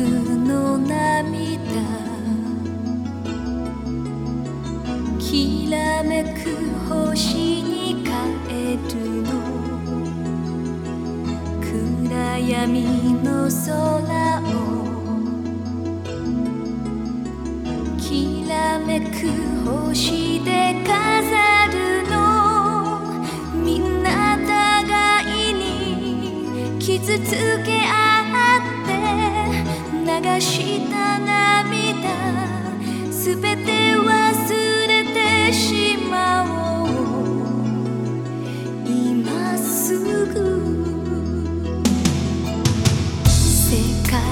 の涙きらめく星に帰るの。暗闇の空をきらめく星で飾るの。みんな互いに傷つけ合ってした涙。すべて忘れてしまおう。今すぐ。世界